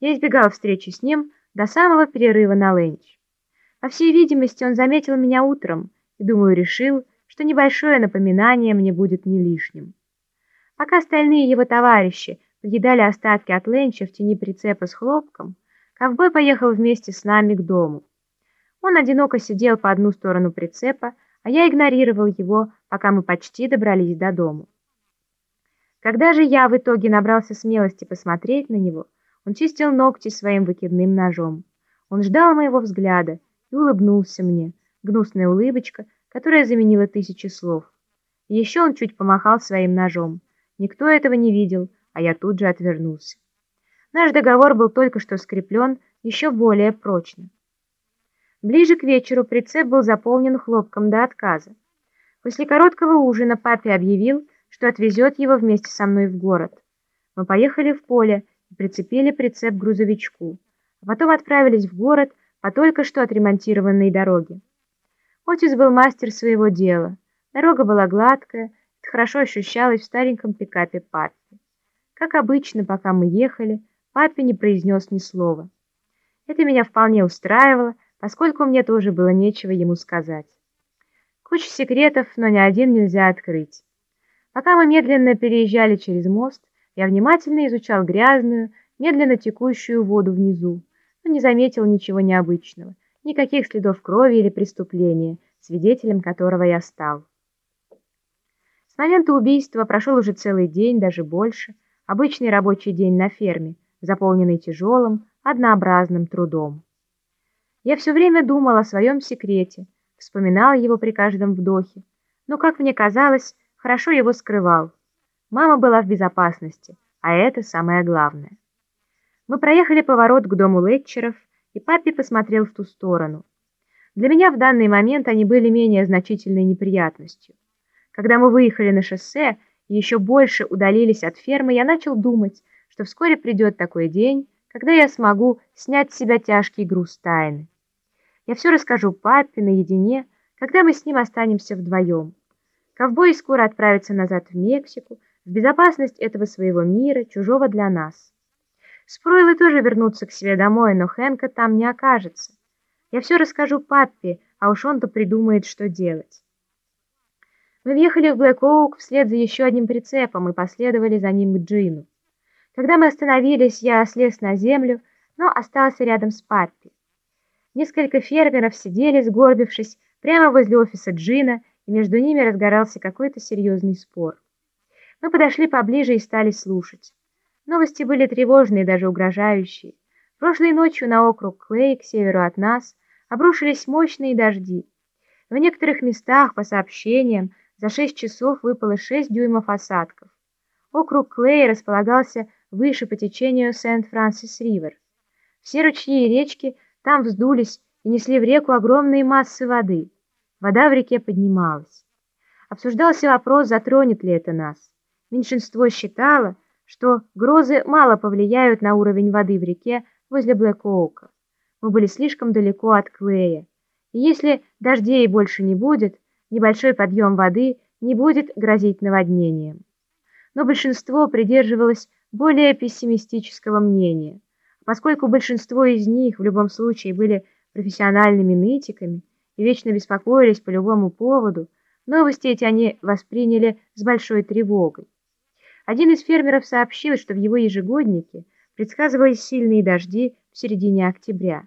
я избегал встречи с ним до самого перерыва на ленч. По всей видимости, он заметил меня утром и, думаю, решил, что небольшое напоминание мне будет не лишним. Пока остальные его товарищи подъедали остатки от ленча в тени прицепа с хлопком, ковбой поехал вместе с нами к дому. Он одиноко сидел по одну сторону прицепа, а я игнорировал его, пока мы почти добрались до дому. Когда же я в итоге набрался смелости посмотреть на него, он чистил ногти своим выкидным ножом. Он ждал моего взгляда и улыбнулся мне, гнусная улыбочка, которая заменила тысячи слов. Еще он чуть помахал своим ножом. Никто этого не видел, а я тут же отвернулся. Наш договор был только что скреплен еще более прочно. Ближе к вечеру прицеп был заполнен хлопком до отказа. После короткого ужина папе объявил, что отвезет его вместе со мной в город. Мы поехали в поле и прицепили прицеп к грузовичку, а потом отправились в город по только что отремонтированной дороге. Отис был мастер своего дела. Дорога была гладкая, это хорошо ощущалось в стареньком пикапе папе. Как обычно, пока мы ехали, папе не произнес ни слова. Это меня вполне устраивало, поскольку мне тоже было нечего ему сказать. Куча секретов, но ни один нельзя открыть. Пока мы медленно переезжали через мост, я внимательно изучал грязную, медленно текущую воду внизу, но не заметил ничего необычного, никаких следов крови или преступления, свидетелем которого я стал. С момента убийства прошел уже целый день, даже больше, обычный рабочий день на ферме, заполненный тяжелым, однообразным трудом. Я все время думал о своем секрете, вспоминал его при каждом вдохе, но, как мне казалось, хорошо его скрывал. Мама была в безопасности, а это самое главное. Мы проехали поворот к дому Летчеров, и папе посмотрел в ту сторону. Для меня в данный момент они были менее значительной неприятностью. Когда мы выехали на шоссе и еще больше удалились от фермы, я начал думать, что вскоре придет такой день, когда я смогу снять с себя тяжкий груз тайны. Я все расскажу папе наедине, когда мы с ним останемся вдвоем. Ковбой скоро отправится назад в Мексику, в безопасность этого своего мира, чужого для нас. Спруилы тоже вернутся к себе домой, но Хэнка там не окажется. Я все расскажу папе, а уж он-то придумает, что делать. Мы въехали в Блэк-Оук вслед за еще одним прицепом и последовали за ним к Джину. Когда мы остановились, я слез на землю, но остался рядом с папой. Несколько фермеров сидели, сгорбившись, прямо возле офиса Джина, и между ними разгорался какой-то серьезный спор. Мы подошли поближе и стали слушать. Новости были тревожные, даже угрожающие. Прошлой ночью на округ Клей, к северу от нас, обрушились мощные дожди. В некоторых местах, по сообщениям, за шесть часов выпало шесть дюймов осадков. Округ Клей располагался выше по течению Сент-Франсис-Ривер. Все ручьи и речки там вздулись и несли в реку огромные массы воды. Вода в реке поднималась. Обсуждался вопрос, затронет ли это нас. Меньшинство считало, что грозы мало повлияют на уровень воды в реке возле Блэк-Оука. Мы были слишком далеко от Клея. И если дождей больше не будет, небольшой подъем воды не будет грозить наводнением. Но большинство придерживалось более пессимистического мнения. Поскольку большинство из них в любом случае были профессиональными нытиками, и вечно беспокоились по любому поводу, новости эти они восприняли с большой тревогой. Один из фермеров сообщил, что в его ежегоднике предсказывались сильные дожди в середине октября.